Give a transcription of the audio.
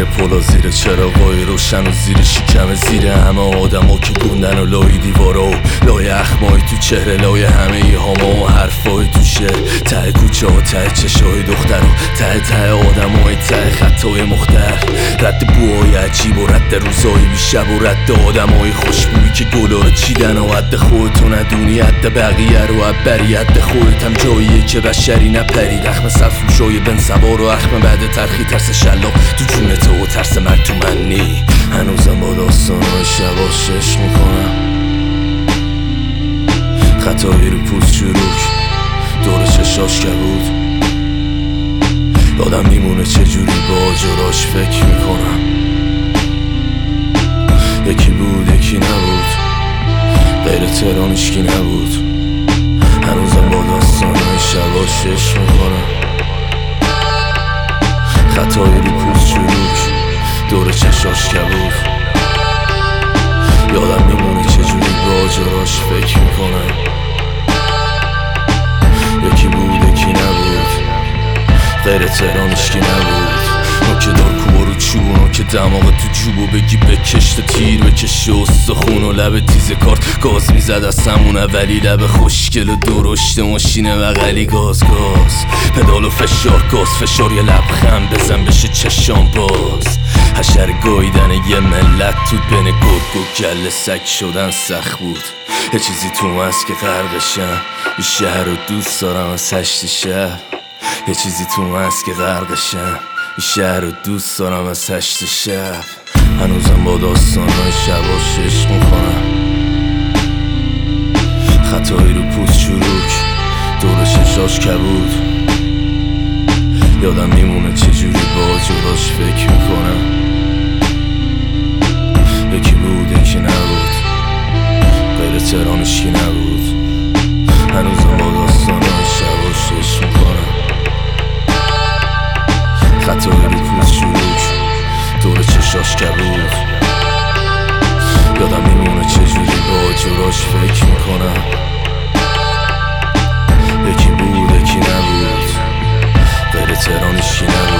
زیر پلا زیر چراغای روشن و زیر شکم زیر همه آدما که گوندن و لای دیوارا و لای اخمای تو چهره لای همه ای هاما و حرفای تو شعر ته کوچه ها ته چشای دختر و ته ته آدمای ته خطای مختر. رد بوهای عجیب و رد روزای بیشب و رد آدمای خوشبویی که گلا چیدن و عد خودتو ندونی عد بقیه رو عبری عد خودتم جاییه که بشری نپری. رخم سفروشای بن سوار و اخم بعد ترخی ترس شلاق. تو جون تو و ترس مرگ تو منی هنوزم با داستانهای شباش عشق می‌کنم. خطایی رو پوست چروک دور چشاش بود یادم میمونه چجوری با جراش فکر می‌کنم. یکی بود یکی نبود. غیر ترانشکی نبود. هنوزم با داستانهای شباش عشق می‌کنم خطای رو پوست چروک دور چشاش کبود یادم میمونه چجوری با جراش فکر می‌کنم. غیر تهرانشکی نبود. که دار کوبا رو چوب که دماغ تو جوبو بگی بکشت تیر بکشه استخون و لب تیز کارت. گاز می‌زد از همونه ولی لب خوشگل و درشت ماشینه بغلی گاز گاز. پدال و فشار گاز. فشار یه لبخند بزن بشه چشام باز. حشر گایدن یه ملت تو بین گرگ و گل سگ شدن سخت بود. یه چیزی تو هست که غرقشم شهر رو دوست دارم از هشت شهر. یه چیزی تو هست که غرقشم این شهر رو دوست دارم از هشت شب. هنوزم با داستانهای شباش عشق می‌کنم خطایی رو پوست چروک دور ششاش کبود. یادم میمونه چجوری با جراش فکر می‌کنم. یکی بود یکی نبود. غیر ترانشکی نبود. جراش فکر می‌کنم. یکی بود یکی نبود. غیر ترانشی نبود.